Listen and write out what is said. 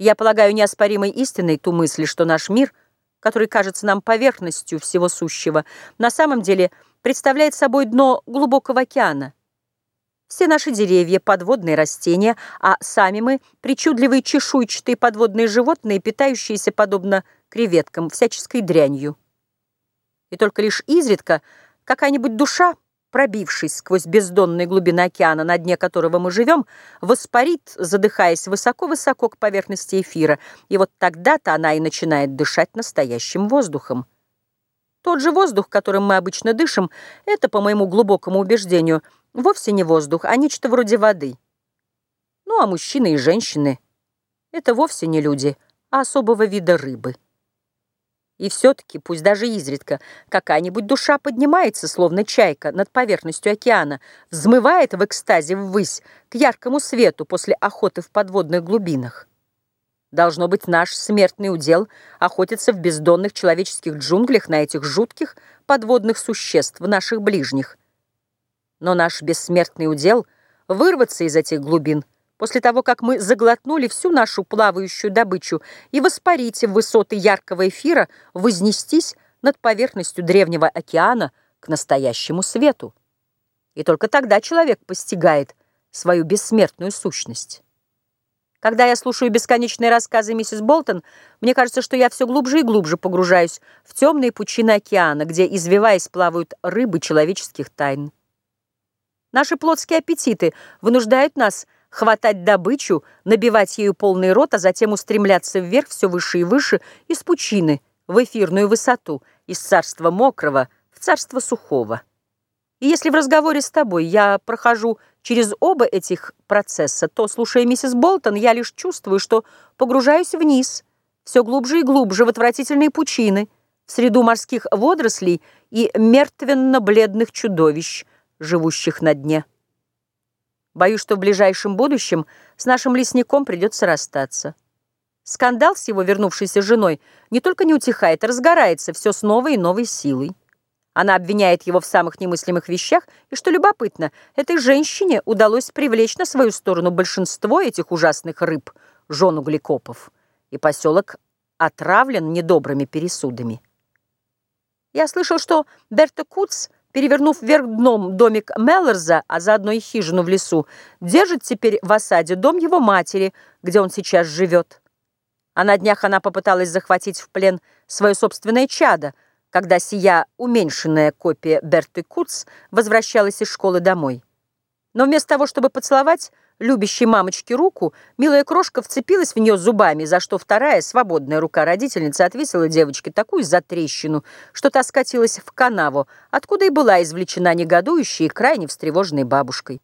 Я полагаю неоспоримой истиной ту мысль, что наш мир, который кажется нам поверхностью всего сущего, на самом деле представляет собой дно глубокого океана. Все наши деревья, подводные растения, а сами мы – причудливые чешуйчатые подводные животные, питающиеся, подобно креветкам, всяческой дрянью. И только лишь изредка какая-нибудь душа, пробившись сквозь бездонные глубины океана, на дне которого мы живем, воспарит, задыхаясь высоко-высоко к поверхности эфира, и вот тогда-то она и начинает дышать настоящим воздухом. Тот же воздух, которым мы обычно дышим, это, по моему глубокому убеждению, вовсе не воздух, а нечто вроде воды. Ну, а мужчины и женщины — это вовсе не люди, а особого вида рыбы. И все-таки, пусть даже изредка, какая-нибудь душа поднимается, словно чайка, над поверхностью океана, взмывает в экстазе ввысь к яркому свету после охоты в подводных глубинах. Должно быть, наш смертный удел охотиться в бездонных человеческих джунглях на этих жутких подводных существ, наших ближних. Но наш бессмертный удел — вырваться из этих глубин — после того, как мы заглотнули всю нашу плавающую добычу и воспарите в высоты яркого эфира, вознестись над поверхностью древнего океана к настоящему свету. И только тогда человек постигает свою бессмертную сущность. Когда я слушаю бесконечные рассказы миссис Болтон, мне кажется, что я все глубже и глубже погружаюсь в темные пучины океана, где, извиваясь, плавают рыбы человеческих тайн. Наши плотские аппетиты вынуждают нас – хватать добычу, набивать ею полный рот, а затем устремляться вверх все выше и выше из пучины в эфирную высоту, из царства мокрого в царство сухого. И если в разговоре с тобой я прохожу через оба этих процесса, то, слушая миссис Болтон, я лишь чувствую, что погружаюсь вниз, все глубже и глубже в отвратительные пучины, в среду морских водорослей и мертвенно-бледных чудовищ, живущих на дне. Боюсь, что в ближайшем будущем с нашим лесником придется расстаться. Скандал с его вернувшейся женой не только не утихает, а разгорается все с новой и новой силой. Она обвиняет его в самых немыслимых вещах, и, что любопытно, этой женщине удалось привлечь на свою сторону большинство этих ужасных рыб, жен углекопов, и поселок отравлен недобрыми пересудами. Я слышал, что Берта Куц – перевернув вверх дном домик Меллерза, а заодно и хижину в лесу, держит теперь в осаде дом его матери, где он сейчас живет. А на днях она попыталась захватить в плен свое собственное чадо, когда сия уменьшенная копия Берты Куц возвращалась из школы домой. Но вместо того, чтобы поцеловать любящей мамочке руку, милая крошка вцепилась в нее зубами, за что вторая, свободная рука родительницы, отвесила девочке такую затрещину, что та скатилась в канаву, откуда и была извлечена негодующей и крайне встревоженной бабушкой.